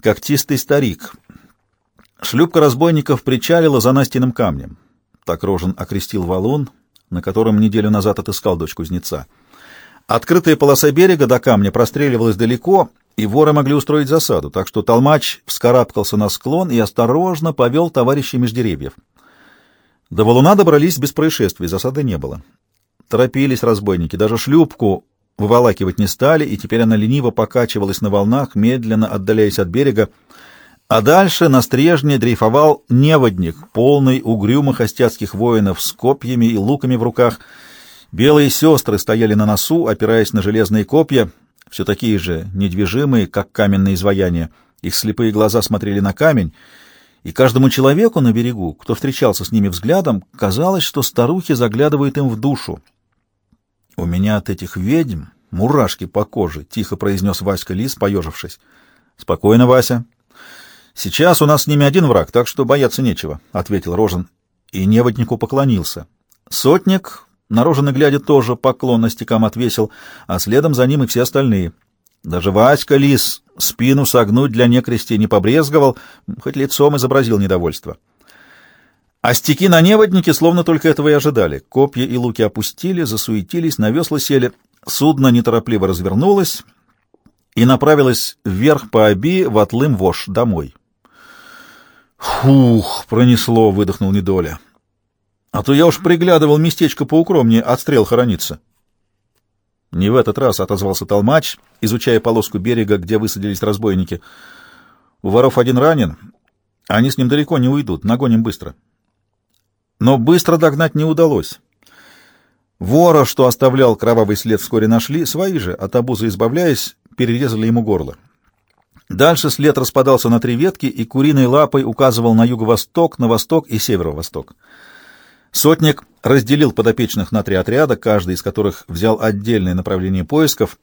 когтистый старик. Шлюпка разбойников причалила за Настиным камнем. Так Рожен окрестил валун, на котором неделю назад отыскал дочь кузнеца. Открытая полоса берега до камня простреливалась далеко, и воры могли устроить засаду, так что толмач вскарабкался на склон и осторожно повел товарищей меж деревьев. До валуна добрались без происшествий, засады не было. Торопились разбойники, даже шлюпку выволакивать не стали, и теперь она лениво покачивалась на волнах, медленно отдаляясь от берега, а дальше на стрежне дрейфовал неводник, полный угрюмых остяцких воинов с копьями и луками в руках. Белые сестры стояли на носу, опираясь на железные копья, все такие же недвижимые, как каменные изваяния. Их слепые глаза смотрели на камень, и каждому человеку на берегу, кто встречался с ними взглядом, казалось, что старухи заглядывают им в душу. «У меня от этих ведьм мурашки по коже», — тихо произнес Васька Лис, поежившись. «Спокойно, Вася. Сейчас у нас с ними один враг, так что бояться нечего», — ответил Рожен. И неводнику поклонился. Сотник, наружно глядя, тоже поклон настикам отвесил, а следом за ним и все остальные. Даже Васька Лис спину согнуть для некрести не побрезговал, хоть лицом изобразил недовольство. А стеки на неводнике словно только этого и ожидали. Копья и луки опустили, засуетились, на весла сели. Судно неторопливо развернулось и направилось вверх по оби в отлым вож домой. «Фух!» — пронесло, — выдохнул Недоля. «А то я уж приглядывал местечко поукромнее от стрел хорониться». «Не в этот раз», — отозвался толмач, изучая полоску берега, где высадились разбойники. «У воров один ранен. Они с ним далеко не уйдут, нагоним быстро». Но быстро догнать не удалось. Вора, что оставлял кровавый след, вскоре нашли, свои же, от обуза избавляясь, перерезали ему горло. Дальше след распадался на три ветки, и куриной лапой указывал на юго-восток, на восток и северо-восток. Сотник разделил подопечных на три отряда, каждый из которых взял отдельное направление поисков.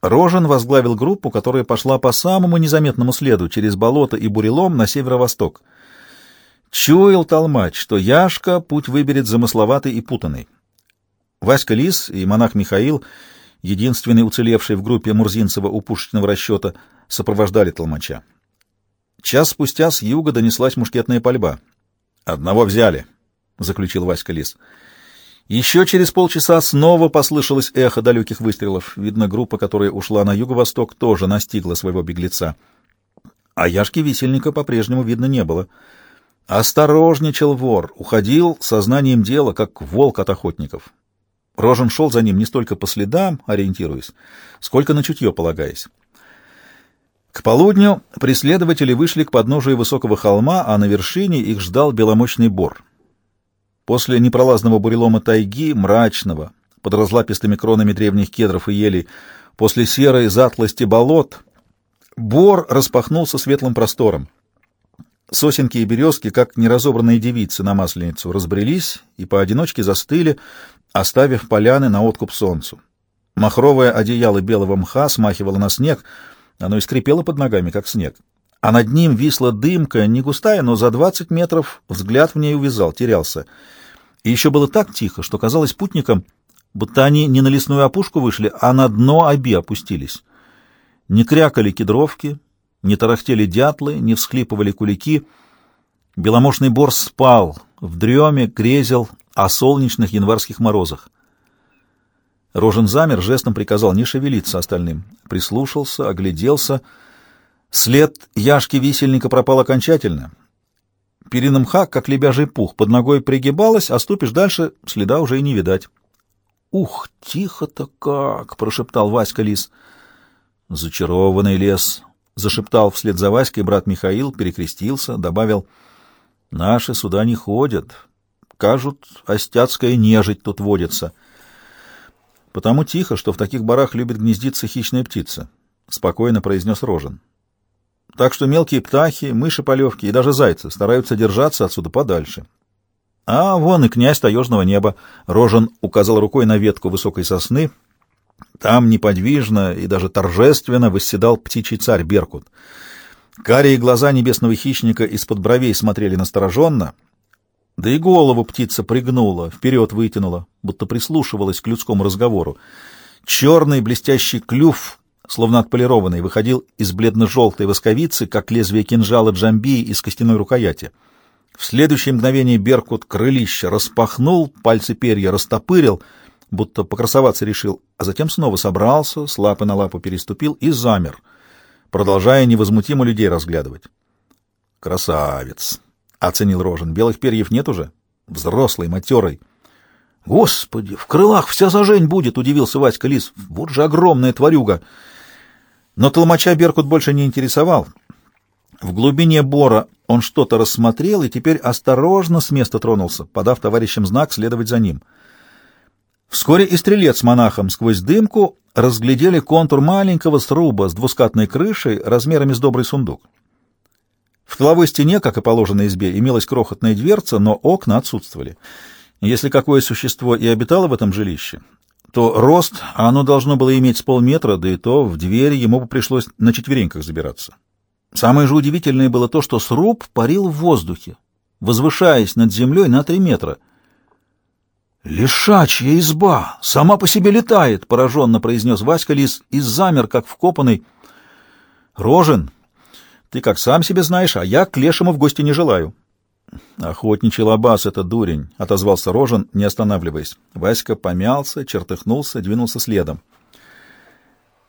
Рожен возглавил группу, которая пошла по самому незаметному следу через болото и бурелом на северо-восток. Чуял толмач, что Яшка путь выберет замысловатый и путанный. Васька Лис и монах Михаил, единственный уцелевший в группе Мурзинцева у пушечного расчета, сопровождали толмача. Час спустя с юга донеслась мушкетная пальба. «Одного взяли», — заключил Васька Лис. Еще через полчаса снова послышалось эхо далеких выстрелов. Видно, группа, которая ушла на юго-восток, тоже настигла своего беглеца. А Яшки Висельника по-прежнему видно не было — Осторожничал вор, уходил сознанием дела, как волк от охотников. Рожен шел за ним не столько по следам, ориентируясь, сколько на чутье полагаясь. К полудню преследователи вышли к подножию высокого холма, а на вершине их ждал беломощный бор. После непролазного бурелома тайги, мрачного, под разлапистыми кронами древних кедров и елей, после серой затлости болот, бор распахнулся светлым простором. Сосенки и березки, как неразобранные девицы на масленицу, разбрелись и поодиночке застыли, оставив поляны на откуп солнцу. Махровое одеяло белого мха смахивало на снег, оно и скрипело под ногами, как снег. А над ним висла дымка, не густая, но за двадцать метров взгляд в ней увязал, терялся. И еще было так тихо, что казалось путникам, будто они не на лесную опушку вышли, а на дно оби опустились. Не крякали кедровки, не тарахтели дятлы, не всхлипывали кулики. Беломошный бор спал, в дреме грезил о солнечных январских морозах. Рожен замер, жестом приказал не шевелиться остальным. Прислушался, огляделся. След Яшки-висельника пропал окончательно. Перина мха, как лебяжий пух, под ногой пригибалась, а ступишь дальше, следа уже и не видать. «Ух, тихо-то как!» — прошептал Васька Лис. «Зачарованный лес!» — зашептал вслед за Васькой брат Михаил, перекрестился, добавил, «Наши сюда не ходят. Кажут, остяцкая нежить тут водится. Потому тихо, что в таких барах любит гнездиться хищная птица», — спокойно произнес Рожен. «Так что мелкие птахи, мыши-полевки и даже зайцы стараются держаться отсюда подальше». «А вон и князь таежного неба», — Рожен указал рукой на ветку высокой сосны — там неподвижно и даже торжественно восседал птичий царь Беркут. Карие глаза небесного хищника из-под бровей смотрели настороженно, да и голову птица пригнула, вперед вытянула, будто прислушивалась к людскому разговору. Черный блестящий клюв словно отполированный, выходил из бледно-желтой восковицы, как лезвие кинжала джамбии из костяной рукояти. В следующее мгновение Беркут крылище распахнул, пальцы перья растопырил, будто покрасоваться решил, а затем снова собрался, с лапы на лапу переступил и замер, продолжая невозмутимо людей разглядывать. «Красавец!» — оценил Рожен. «Белых перьев нет уже? Взрослый, матерый». «Господи, в крылах вся зажень будет!» — удивился Васька Лис. «Вот же огромная тварюга!» Но толмача Беркут больше не интересовал. В глубине бора он что-то рассмотрел и теперь осторожно с места тронулся, подав товарищам знак следовать за ним. Вскоре и стрелец с монахом сквозь дымку разглядели контур маленького сруба с двускатной крышей размерами с добрый сундук. В тыловой стене, как и положено избе, имелась крохотная дверца, но окна отсутствовали. Если какое существо и обитало в этом жилище, то рост оно должно было иметь с полметра, да и то в двери ему бы пришлось на четвереньках забираться. Самое же удивительное было то, что сруб парил в воздухе, возвышаясь над землей на три метра. «Лишачья изба! Сама по себе летает!» — пораженно произнес Васька Лис и замер, как вкопанный. «Рожен, ты как сам себе знаешь, а я к лешему в гости не желаю». «Охотничий лабаз — это дурень», — отозвался Рожен, не останавливаясь. Васька помялся, чертыхнулся, двинулся следом.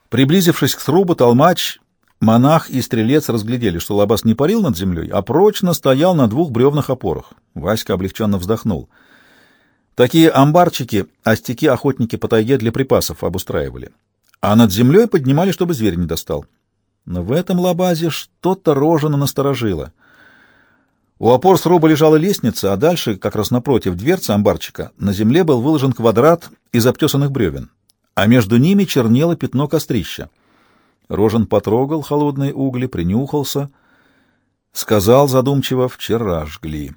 Приблизившись к срубу, толмач Монах и стрелец разглядели, что лабаз не парил над землей, а прочно стоял на двух бревных опорах. Васька облегченно вздохнул. Такие амбарчики остяки охотники по тайге для припасов обустраивали. А над землей поднимали, чтобы зверь не достал. Но в этом лабазе что-то рожено насторожило. У опор сруба лежала лестница, а дальше, как раз напротив дверцы амбарчика, на земле был выложен квадрат из обтесанных бревен, а между ними чернело пятно кострища. Рожен потрогал холодные угли, принюхался, сказал задумчиво «вчера жгли».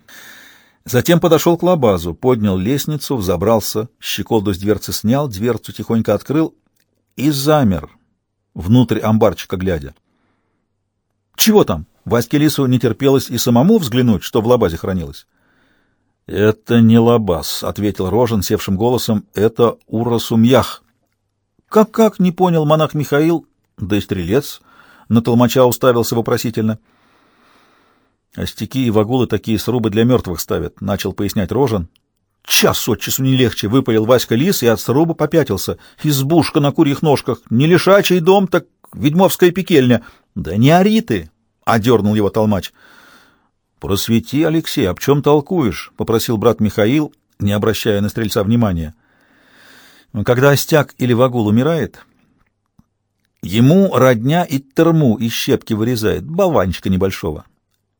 Затем подошел к лабазу, поднял лестницу, взобрался, щеколду с дверцы снял, дверцу тихонько открыл и замер, внутрь амбарчика глядя. «Чего там?» Ваське Лису не терпелось и самому взглянуть, что в лабазе хранилось. «Это не лабаз», — ответил Рожен севшим голосом, — «это Урасумьях». «Как-как?» — не понял монах Михаил, да и стрелец на толмача уставился вопросительно. «Остяки и вагулы такие срубы для мертвых ставят», — начал пояснять Рожен. «Час от часу не легче», — выпалил Васька лис и от сруба попятился. «Избушка на курьих ножках. Не лишачий дом, так ведьмовская пекельня». «Да не ори ты!» — одернул его толмач. «Просвети, Алексей, об чем толкуешь?» — попросил брат Михаил, не обращая на стрельца внимания. «Когда остяк или вагул умирает, Ему родня и терму из щепки вырезает, болванчика небольшого.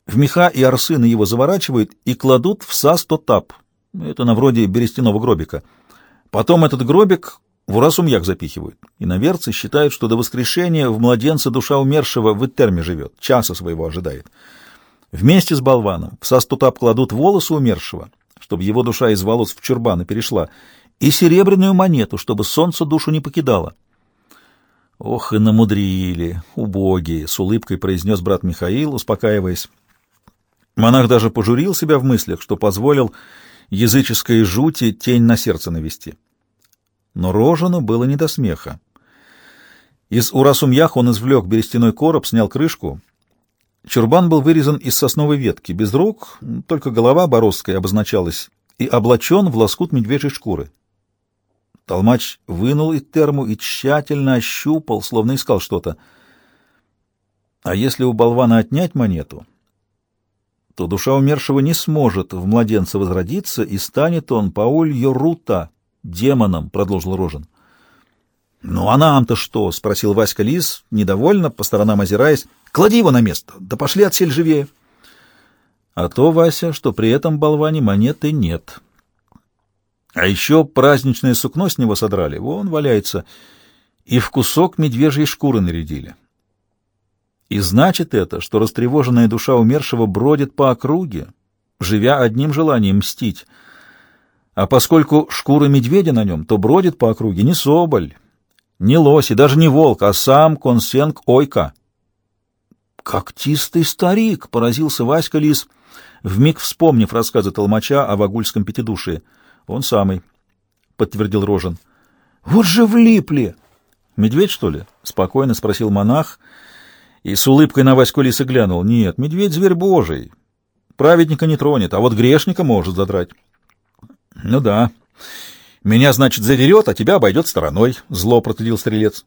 В меха и арсыны его заворачивают и кладут в састотап. Это на вроде берестяного гробика. Потом этот гробик в урасумьях запихивают. И наверцы считают, что до воскрешения в младенца душа умершего в Этерме живет, часа своего ожидает. Вместе с болваном в састутап кладут волосы умершего, чтобы его душа из волос в чурбаны перешла, и серебряную монету, чтобы солнце душу не покидало. «Ох и намудрили, убогие!» — с улыбкой произнес брат Михаил, успокаиваясь. Монах даже пожурил себя в мыслях, что позволил языческой жути тень на сердце навести. Но Рожану было не до смеха. Из урасумьях он извлек берестяной короб, снял крышку. Чурбан был вырезан из сосновой ветки, без рук, только голова бороздкой обозначалась, и облачен в лоскут медвежьей шкуры. Толмач вынул и терму и тщательно ощупал, словно искал что-то. А если у болвана отнять монету, то душа умершего не сможет в младенца возродиться, и станет он Пауль Йорута, демоном, — продолжил Рожен. — Ну а нам-то что? — спросил Васька Лис, недовольно, по сторонам озираясь. — Клади его на место, да пошли отсель живее. А то, Вася, что при этом болване монеты нет. — а еще праздничное сукно с него содрали, вон валяется, и в кусок медвежьей шкуры нарядили. И значит это, что растревоженная душа умершего бродит по округе, живя одним желанием мстить. А поскольку шкура медведя на нем, то бродит по округе не соболь, не лось и даже не волк, а сам консенг ойка. «Когтистый старик!» — поразился Васька Лис, вмиг вспомнив рассказы толмача о вагульском пятидушии — он самый, — подтвердил Рожен. Вот же влипли! «Медведь, что ли?» — спокойно спросил монах и с улыбкой на Ваську Лиса глянул. «Нет, медведь — зверь божий. Праведника не тронет, а вот грешника может задрать». «Ну да. Меня, значит, задерет, а тебя обойдет стороной», — зло процедил стрелец.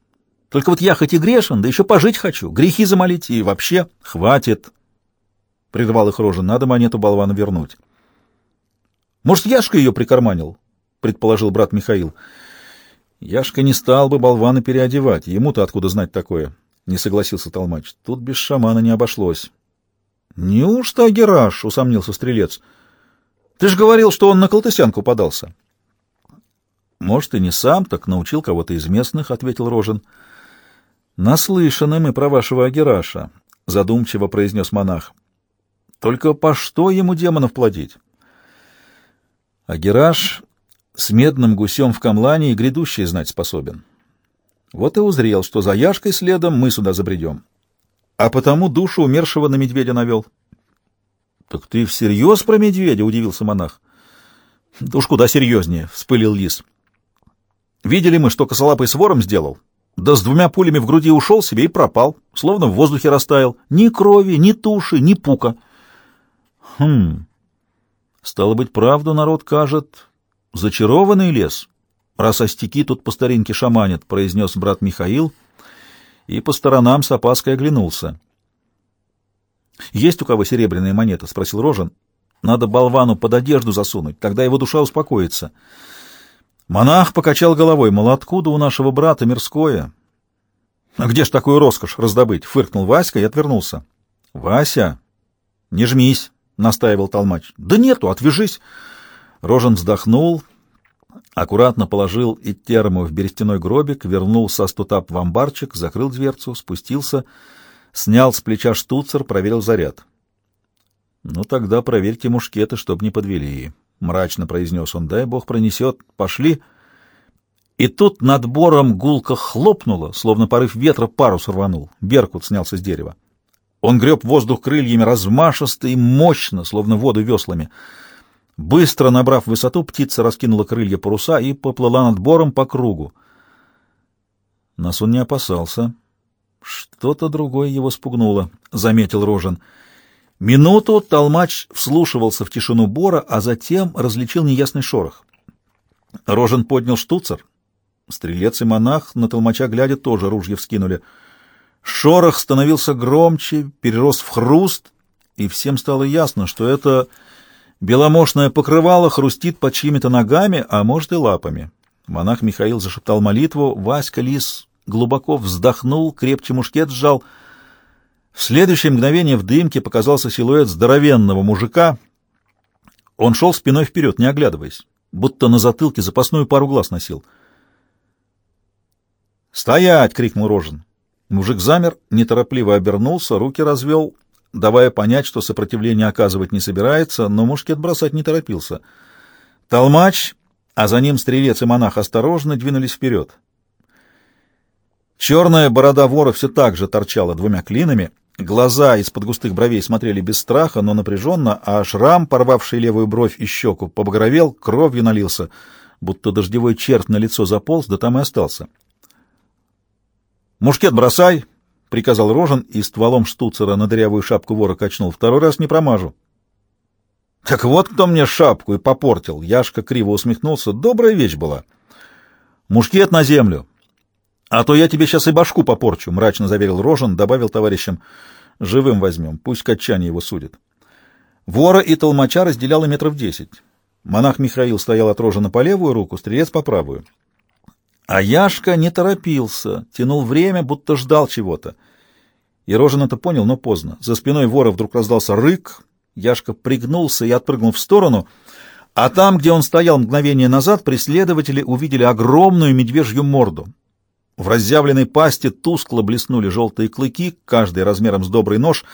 «Только вот я хоть и грешен, да еще пожить хочу, грехи замолить и вообще хватит». — прервал их Рожин. — Надо монету болвана вернуть. — Может, Яшка ее прикарманил? — предположил брат Михаил. — Яшка не стал бы болвана переодевать. Ему-то откуда знать такое? — не согласился Толмач. — Тут без шамана не обошлось. — Неужто Агераш? — усомнился стрелец. — Ты же говорил, что он на колтысянку подался. — Может, и не сам, так научил кого-то из местных, — ответил Рожин. — Наслышаны мы про вашего Агераша, — задумчиво произнес монах. Только по что ему демонов плодить? А Гераш с медным гусем в камлане и грядущее знать способен. Вот и узрел, что за Яшкой следом мы сюда забредем. А потому душу умершего на медведя навел. — Так ты всерьез про медведя? — удивился монах. — Да куда серьезнее, — вспылил лис. — Видели мы, что косолапый с вором сделал? Да с двумя пулями в груди ушел себе и пропал, словно в воздухе растаял. Ни крови, ни туши, ни пука. — Хм. Стало быть, правду народ кажет. Зачарованный лес. Раз остяки тут по старинке шаманят, произнес брат Михаил и по сторонам с опаской оглянулся. «Есть у кого серебряная монета?» — спросил Рожен. «Надо болвану под одежду засунуть, тогда его душа успокоится». Монах покачал головой. «Мол, откуда у нашего брата мирское?» «А где ж такую роскошь раздобыть?» — фыркнул Васька и отвернулся. «Вася, не жмись!» настаивал толмач. Да нету, отвяжись. Рожен вздохнул, аккуратно положил и терму в берестяной гробик, вернул со стутап в амбарчик, закрыл дверцу, спустился, снял с плеча штуцер, проверил заряд. «Ну тогда проверьте мушкеты, чтоб не подвели», — мрачно произнес он. «Дай бог пронесет. Пошли». И тут над бором гулко хлопнуло, словно порыв ветра парус рванул. Беркут снялся с дерева. Он греб воздух крыльями размашисто и мощно, словно воду веслами. Быстро набрав высоту, птица раскинула крылья паруса и поплыла над бором по кругу. Нас он не опасался. Что-то другое его спугнуло, — заметил Рожен. Минуту толмач вслушивался в тишину бора, а затем различил неясный шорох. Рожен поднял штуцер. Стрелец и монах на толмача глядя тоже ружья вскинули — Шорох становился громче, перерос в хруст, и всем стало ясно, что это беломошное покрывало хрустит под чьими-то ногами, а может и лапами. Монах Михаил зашептал молитву, Васька Лис глубоко вздохнул, крепче мушкет сжал. В следующее мгновение в дымке показался силуэт здоровенного мужика. Он шел спиной вперед, не оглядываясь, будто на затылке запасную пару глаз носил. «Стоять!» — крикнул Рожен. Мужик замер, неторопливо обернулся, руки развел, давая понять, что сопротивление оказывать не собирается, но мушкет бросать не торопился. Толмач, а за ним стрелец и монах осторожно двинулись вперед. Черная борода вора все так же торчала двумя клинами, глаза из-под густых бровей смотрели без страха, но напряженно, а шрам, порвавший левую бровь и щеку, побагровел, кровью налился, будто дождевой черт на лицо заполз, да там и остался. «Мушкет бросай!» — приказал Рожен и стволом штуцера на дырявую шапку вора качнул. «Второй раз не промажу». «Так вот кто мне шапку и попортил!» Яшка криво усмехнулся. «Добрая вещь была!» «Мушкет на землю!» «А то я тебе сейчас и башку попорчу!» — мрачно заверил Рожен, добавил товарищам. «Живым возьмем, пусть Катчане его судит». Вора и толмача разделяло метров десять. Монах Михаил стоял от Рожена по левую руку, стрелец по правую. А Яшка не торопился, тянул время, будто ждал чего-то. И Рожин это понял, но поздно. За спиной вора вдруг раздался рык, Яшка пригнулся и отпрыгнул в сторону, а там, где он стоял мгновение назад, преследователи увидели огромную медвежью морду. В разъявленной пасти тускло блеснули желтые клыки, каждый размером с добрый нож,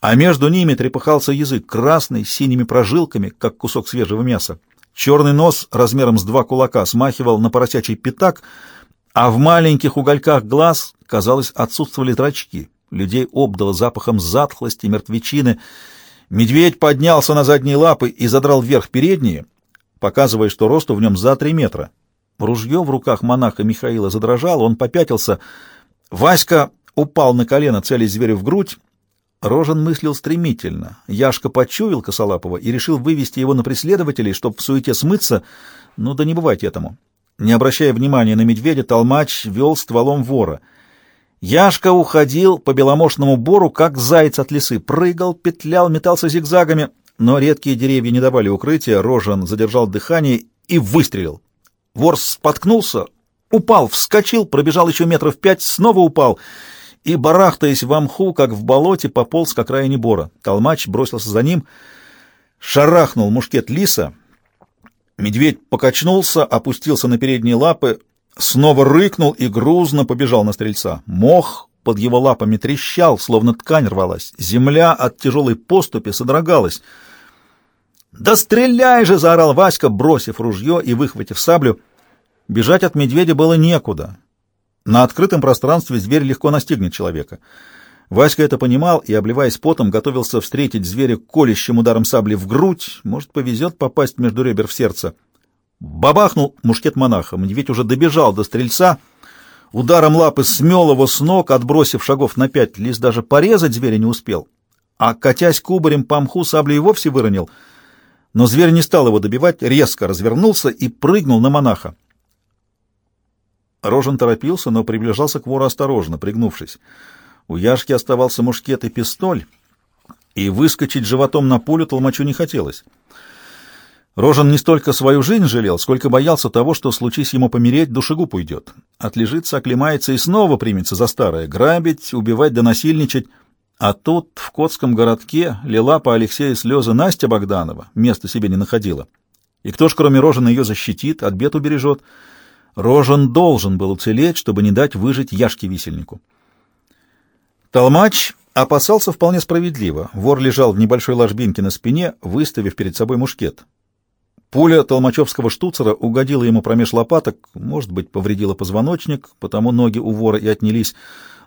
а между ними трепыхался язык, красный, с синими прожилками, как кусок свежего мяса. Черный нос размером с два кулака смахивал на поросячий пятак, а в маленьких угольках глаз, казалось, отсутствовали зрачки. Людей обдало запахом затхлости, мертвечины. Медведь поднялся на задние лапы и задрал вверх передние, показывая, что росту в нем за три метра. Ружье в руках монаха Михаила задрожало, он попятился. Васька упал на колено, целясь зверю в грудь. Рожен мыслил стремительно. Яшка почуял Косолапова и решил вывести его на преследователей, чтобы в суете смыться. Ну да не бывать этому. Не обращая внимания на медведя, толмач вел стволом вора. Яшка уходил по беломошному бору, как заяц от лисы. Прыгал, петлял, метался зигзагами, но редкие деревья не давали укрытия. Рожен задержал дыхание и выстрелил. Вор споткнулся, упал, вскочил, пробежал еще метров пять, снова упал и, барахтаясь в мху, как в болоте, пополз к окраине бора. Толмач бросился за ним, шарахнул мушкет лиса. Медведь покачнулся, опустился на передние лапы, снова рыкнул и грузно побежал на стрельца. Мох под его лапами трещал, словно ткань рвалась. Земля от тяжелой поступи содрогалась. «Да стреляй же!» — заорал Васька, бросив ружье и выхватив саблю. Бежать от медведя было некуда. На открытом пространстве зверь легко настигнет человека. Васька это понимал и, обливаясь потом, готовился встретить зверя колющим ударом сабли в грудь. Может, повезет попасть между ребер в сердце. Бабахнул мушкет монаха. Медведь уже добежал до стрельца. Ударом лапы смел его с ног, отбросив шагов на пять. Лис даже порезать зверя не успел. А, катясь кубарем по мху, саблю и вовсе выронил. Но зверь не стал его добивать, резко развернулся и прыгнул на монаха. Рожен торопился, но приближался к вору осторожно, пригнувшись. У Яшки оставался мушкет и пистоль, и выскочить животом на пулю толмачу не хотелось. Рожен не столько свою жизнь жалел, сколько боялся того, что, случись ему помереть, душегуб уйдет. Отлежится, оклемается и снова примется за старое — грабить, убивать да. А тут, в Котском городке, лила по Алексею слезы Настя Богданова, места себе не находила. И кто ж, кроме Рожена, ее защитит, от бед убережет — Рожен должен был уцелеть, чтобы не дать выжить Яшке-висельнику. Толмач опасался вполне справедливо. Вор лежал в небольшой ложбинке на спине, выставив перед собой мушкет. Пуля толмачевского штуцера угодила ему промеж лопаток, может быть, повредила позвоночник, потому ноги у вора и отнялись,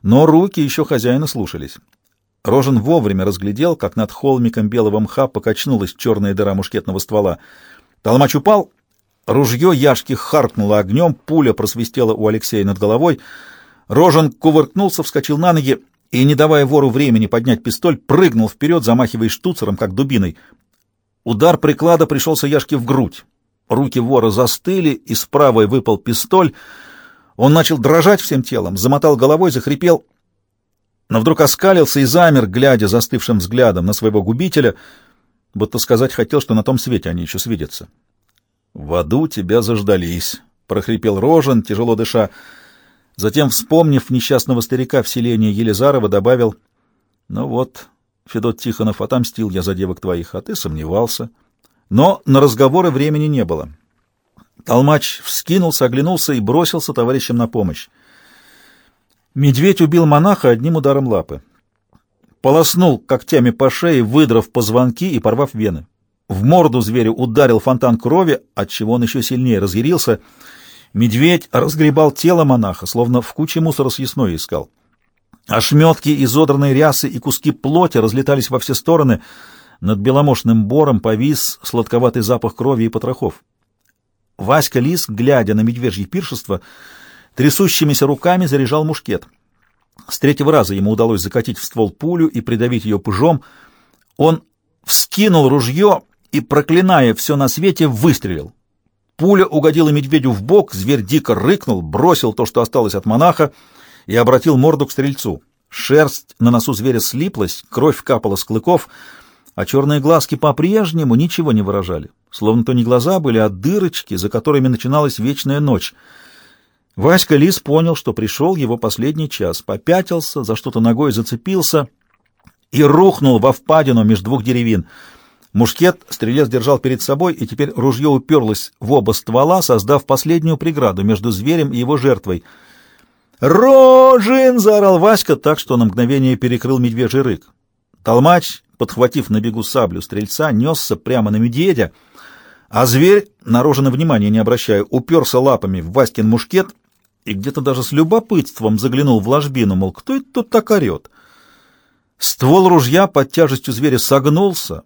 но руки еще хозяина слушались. Рожен вовремя разглядел, как над холмиком белого мха покачнулась черная дыра мушкетного ствола. Толмач упал Ружье Яшки харкнуло огнем, пуля просвистела у Алексея над головой. Рожен кувыркнулся, вскочил на ноги и, не давая вору времени поднять пистоль, прыгнул вперед, замахиваясь штуцером, как дубиной. Удар приклада пришелся Яшке в грудь. Руки вора застыли, и с правой выпал пистоль. Он начал дрожать всем телом, замотал головой, захрипел, но вдруг оскалился и замер, глядя застывшим взглядом на своего губителя, будто сказать хотел, что на том свете они еще свидятся. В аду тебя заждались, — прохрипел Рожен, тяжело дыша. Затем, вспомнив несчастного старика в селении Елизарова, добавил, — Ну вот, Федот Тихонов, отомстил я за девок твоих, а ты сомневался. Но на разговоры времени не было. Толмач вскинулся, оглянулся и бросился товарищам на помощь. Медведь убил монаха одним ударом лапы. Полоснул когтями по шее, выдрав позвонки и порвав вены. В морду зверю ударил фонтан крови, отчего он еще сильнее разъярился. Медведь разгребал тело монаха, словно в куче мусора съестное искал. Ошметки изодранной рясы и куски плоти разлетались во все стороны. Над беломошным бором повис сладковатый запах крови и потрохов. Васька Лис, глядя на медвежье пиршество, трясущимися руками заряжал мушкет. С третьего раза ему удалось закатить в ствол пулю и придавить ее пужом. Он вскинул ружье и, проклиная все на свете, выстрелил. Пуля угодила медведю в бок, зверь дико рыкнул, бросил то, что осталось от монаха, и обратил морду к стрельцу. Шерсть на носу зверя слиплась, кровь капала с клыков, а черные глазки по-прежнему ничего не выражали, словно то не глаза были, а дырочки, за которыми начиналась вечная ночь. Васька Лис понял, что пришел его последний час, попятился, за что-то ногой зацепился и рухнул во впадину между двух деревин — Мушкет стрелец держал перед собой, и теперь ружье уперлось в оба ствола, создав последнюю преграду между зверем и его жертвой. «Рожин!» — заорал Васька так, что на мгновение перекрыл медвежий рык. Толмач, подхватив на бегу саблю стрельца, несся прямо на медведя, а зверь, на Рожина внимания не обращая, уперся лапами в Васькин мушкет и где-то даже с любопытством заглянул в ложбину, мол, кто это тут так орет? Ствол ружья под тяжестью зверя согнулся,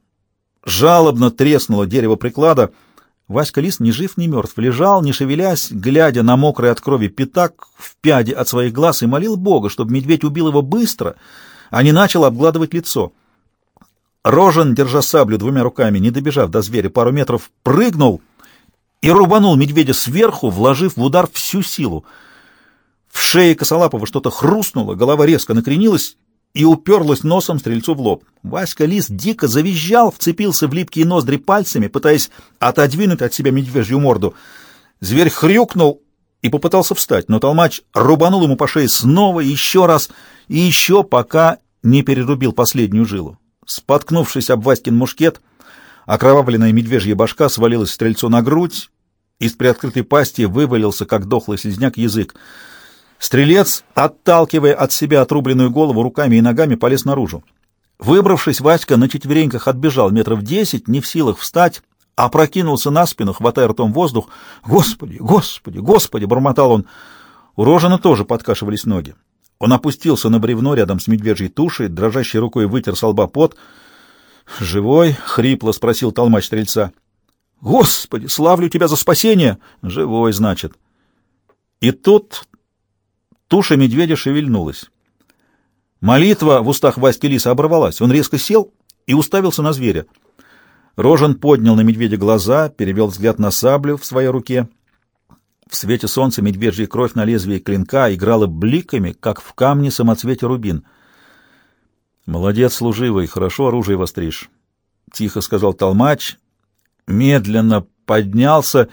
Жалобно треснуло дерево приклада. Васька Лис ни жив, ни мертв, лежал, не шевелясь, глядя на мокрый от крови пятак в пяде от своих глаз и молил Бога, чтобы медведь убил его быстро, а не начал обгладывать лицо. Рожен, держа саблю двумя руками, не добежав до зверя пару метров, прыгнул и рубанул медведя сверху, вложив в удар всю силу. В шее Косолапова что-то хрустнуло, голова резко накренилась и уперлась носом стрельцу в лоб. Васька Лис дико завизжал, вцепился в липкие ноздри пальцами, пытаясь отодвинуть от себя медвежью морду. Зверь хрюкнул и попытался встать, но толмач рубанул ему по шее снова, еще раз и еще, пока не перерубил последнюю жилу. Споткнувшись об Васькин мушкет, окровавленная медвежья башка свалилась стрельцу на грудь, из приоткрытой пасти вывалился, как дохлый слизняк, язык. Стрелец, отталкивая от себя отрубленную голову руками и ногами, полез наружу. Выбравшись, Васька на четвереньках отбежал метров десять, не в силах встать, опрокинулся на спину, хватая ртом воздух. «Господи, господи, господи!» — бормотал он. У Рожина тоже подкашивались ноги. Он опустился на бревно рядом с медвежьей тушей, дрожащей рукой вытер с лба пот. «Живой?» — хрипло спросил толмач стрельца. «Господи, славлю тебя за спасение!» «Живой, значит». И тут туша медведя шевельнулась. Молитва в устах Васьки Лиса оборвалась. Он резко сел и уставился на зверя. Рожен поднял на медведя глаза, перевел взгляд на саблю в своей руке — в свете солнца медвежья кровь на лезвии клинка играла бликами, как в камне самоцвете рубин. «Молодец, служивый, хорошо оружие востришь», — тихо сказал толмач, медленно поднялся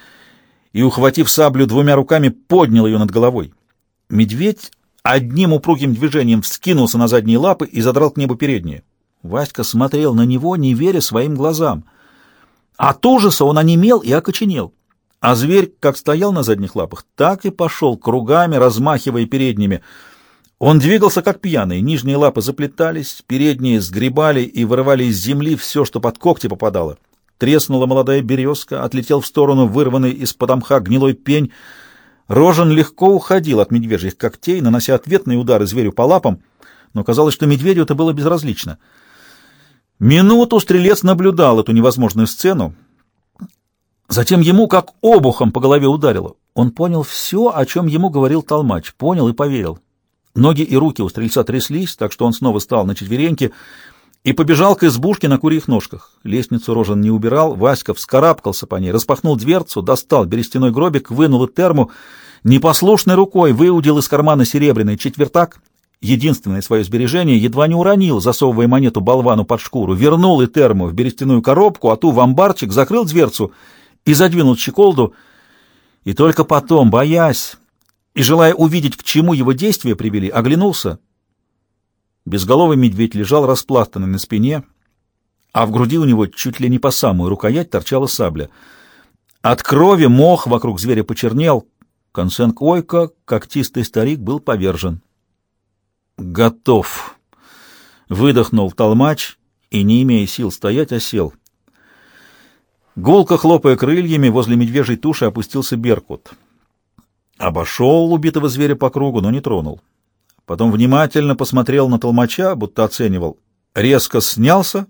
и, ухватив саблю двумя руками, поднял ее над головой. Медведь одним упругим движением вскинулся на задние лапы и задрал к небу передние. Васька смотрел на него, не веря своим глазам. От ужаса он онемел и окоченел. А зверь как стоял на задних лапах, так и пошел кругами, размахивая передними. Он двигался как пьяный, нижние лапы заплетались, передние сгребали и вырывали из земли все, что под когти попадало. Треснула молодая березка, отлетел в сторону вырванный из-под гнилой пень. Рожен легко уходил от медвежьих когтей, нанося ответные удары зверю по лапам, но казалось, что медведю это было безразлично. Минуту стрелец наблюдал эту невозможную сцену, Затем ему как обухом по голове ударило. Он понял все, о чем ему говорил толмач, понял и поверил. Ноги и руки у стрельца тряслись, так что он снова стал на четвереньки и побежал к избушке на курьих ножках. Лестницу Рожен не убирал, Васька вскарабкался по ней, распахнул дверцу, достал берестяной гробик, вынул терму, непослушной рукой выудил из кармана серебряный четвертак, единственное свое сбережение, едва не уронил, засовывая монету болвану под шкуру, вернул и терму в берестяную коробку, а ту в амбарчик, закрыл дверцу — и задвинул щеколду, и только потом, боясь и желая увидеть, к чему его действия привели, оглянулся. Безголовый медведь лежал распластанный на спине, а в груди у него чуть ли не по самую рукоять торчала сабля. От крови мох вокруг зверя почернел. Консенк Ойко, когтистый старик, был повержен. «Готов!» — выдохнул толмач и, не имея сил стоять, осел. Гулко хлопая крыльями, возле медвежьей туши опустился Беркут. Обошел убитого зверя по кругу, но не тронул. Потом внимательно посмотрел на толмача, будто оценивал. Резко снялся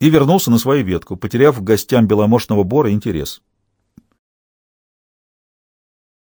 и вернулся на свою ветку, потеряв гостям беломошного бора интерес.